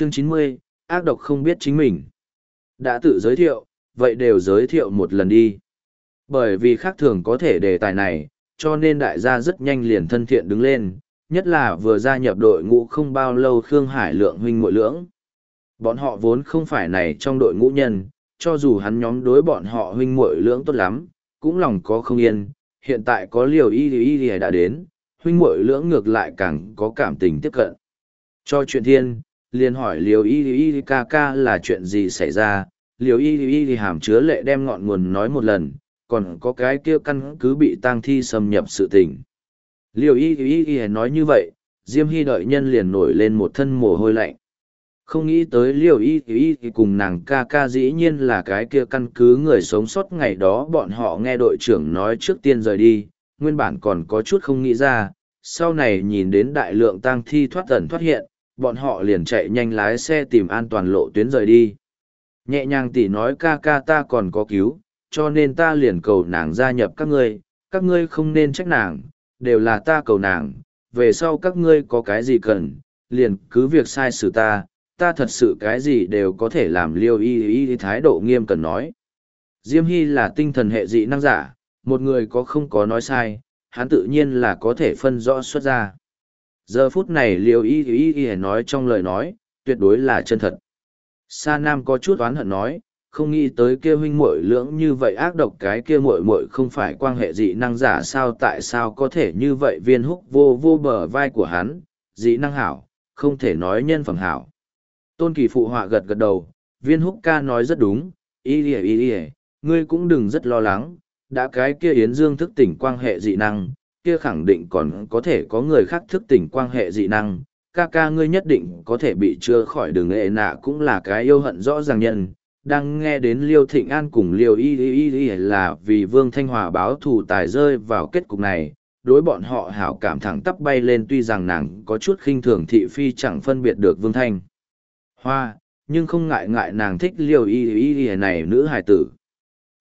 Chương chín mươi ác độc không biết chính mình. Đã tự giới thiệu, vậy đều giới thiệu một lần đi. Bởi vì khác thường có thể đề tài này, cho nên đại gia rất nhanh liền thân thiện đứng lên, nhất là vừa gia nhập đội ngũ không bao lâu Khương Hải Lượng huynh muội lưỡng. Bọn họ vốn không phải này trong đội ngũ nhân, cho dù hắn nhóm đối bọn họ huynh muội lưỡng tốt lắm, cũng lòng có không yên, hiện tại có liều y y y đã đến, huynh muội lưỡng ngược lại càng có cảm tình tiếp cận. Cho chuyện thiên, liền hỏi liều y y ca ca là chuyện gì xảy ra, liều y y hàm chứa lệ đem ngọn nguồn nói một lần, còn có cái kia căn cứ bị tang thi xâm nhập sự tình. Liều y y y nói như vậy, Diêm Hy đợi nhân liền nổi lên một thân mồ hôi lạnh. Không nghĩ tới liều y y y cùng nàng ca ca dĩ nhiên là cái kia căn cứ người sống sót ngày đó bọn họ nghe đội trưởng nói trước tiên rời đi, nguyên bản còn có chút không nghĩ ra, sau này nhìn đến đại lượng tang thi thoát ẩn thoát hiện, bọn họ liền chạy nhanh lái xe tìm an toàn lộ tuyến rời đi. Nhẹ nhàng tỉ nói ca ca ta còn có cứu, cho nên ta liền cầu nàng gia nhập các ngươi, các ngươi không nên trách nàng, đều là ta cầu nàng, về sau các ngươi có cái gì cần, liền cứ việc sai xử ta, ta thật sự cái gì đều có thể làm liêu y y thái độ nghiêm cần nói. Diêm Hy là tinh thần hệ dị năng giả, một người có không có nói sai, hắn tự nhiên là có thể phân rõ xuất ra. Giờ phút này liêu y y y nói trong lời nói, tuyệt đối là chân thật. Sa Nam có chút oán hận nói, không nghĩ tới kia huynh muội lưỡng như vậy ác độc cái kia muội muội không phải quan hệ dị năng giả sao tại sao có thể như vậy viên húc vô vô bờ vai của hắn, dị năng hảo, không thể nói nhân phẩm hảo. Tôn kỳ phụ họa gật gật đầu, viên húc ca nói rất đúng, y lìa y lìa, ngươi cũng đừng rất lo lắng, đã cái kia Yến Dương thức tỉnh quan hệ dị năng, kia khẳng định còn có thể có người khác thức tỉnh quan hệ dị năng, ca ca ngươi nhất định có thể bị chưa khỏi đường nghệ nạ cũng là cái yêu hận rõ ràng nhân. Đang nghe đến Liêu Thịnh An cùng Liêu Y Y Y Y là vì Vương Thanh Hòa báo thù tài rơi vào kết cục này, đối bọn họ hảo cảm thẳng tắp bay lên tuy rằng nàng có chút khinh thường thị phi chẳng phân biệt được Vương Thanh Hoa, nhưng không ngại ngại nàng thích Liêu Y Y Y này nữ hài tử.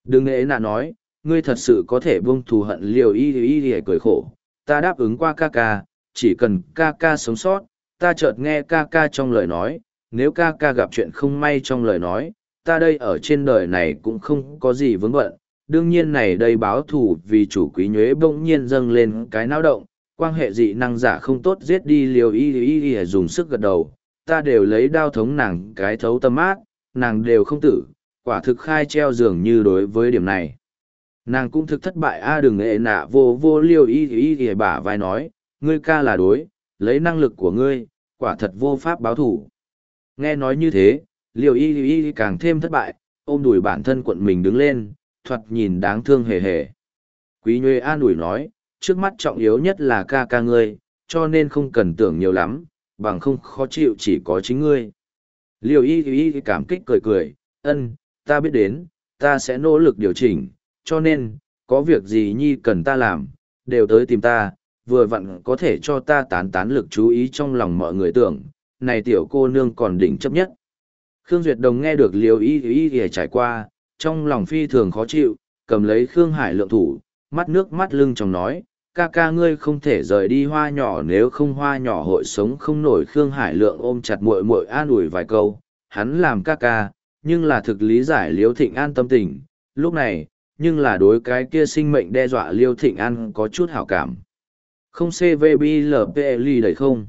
Đừng nghệ nạ nói, ngươi thật sự có thể buông thù hận liều Y Y Y cười khổ, ta đáp ứng qua ca ca, chỉ cần ca ca sống sót, ta chợt nghe ca ca trong lời nói, nếu ca ca gặp chuyện không may trong lời nói, ta đây ở trên đời này cũng không có gì vướng bận. Đương nhiên này đây báo thù vì chủ quý nhuế bỗng nhiên dâng lên cái náo động, quan hệ dị năng giả không tốt giết đi liều y y y dùng sức gật đầu, ta đều lấy đao thống nàng cái thấu tâm ác, nàng đều không tử, quả thực khai treo dường như đối với điểm này. Nàng cũng thực thất bại a đừng ệ nạ vô vô liều y y y bả vai nói, ngươi ca là đối, lấy năng lực của ngươi, quả thật vô pháp báo thủ. Nghe nói như thế, liều y y càng thêm thất bại, ôm đùi bản thân quận mình đứng lên, thoạt nhìn đáng thương hề hề. Quý Nhuê an ủi nói, trước mắt trọng yếu nhất là ca ca ngươi, cho nên không cần tưởng nhiều lắm, bằng không khó chịu chỉ có chính ngươi. Liều y y cảm kích cười cười, ân, ta biết đến, ta sẽ nỗ lực điều chỉnh, cho nên, có việc gì nhi cần ta làm, đều tới tìm ta, vừa vặn có thể cho ta tán tán lực chú ý trong lòng mọi người tưởng, này tiểu cô nương còn đỉnh chấp nhất. Khương Duyệt Đồng nghe được liều ý ý y trải qua, trong lòng phi thường khó chịu, cầm lấy Khương Hải lượng thủ, mắt nước mắt lưng trong nói, ca ca ngươi không thể rời đi hoa nhỏ nếu không hoa nhỏ hội sống không nổi Khương Hải lượng ôm chặt muội muội an ủi vài câu, hắn làm ca ca, nhưng là thực lý giải liếu thịnh an tâm tình, lúc này, nhưng là đối cái kia sinh mệnh đe dọa liêu thịnh an có chút hảo cảm. Không CVBLPL đầy không?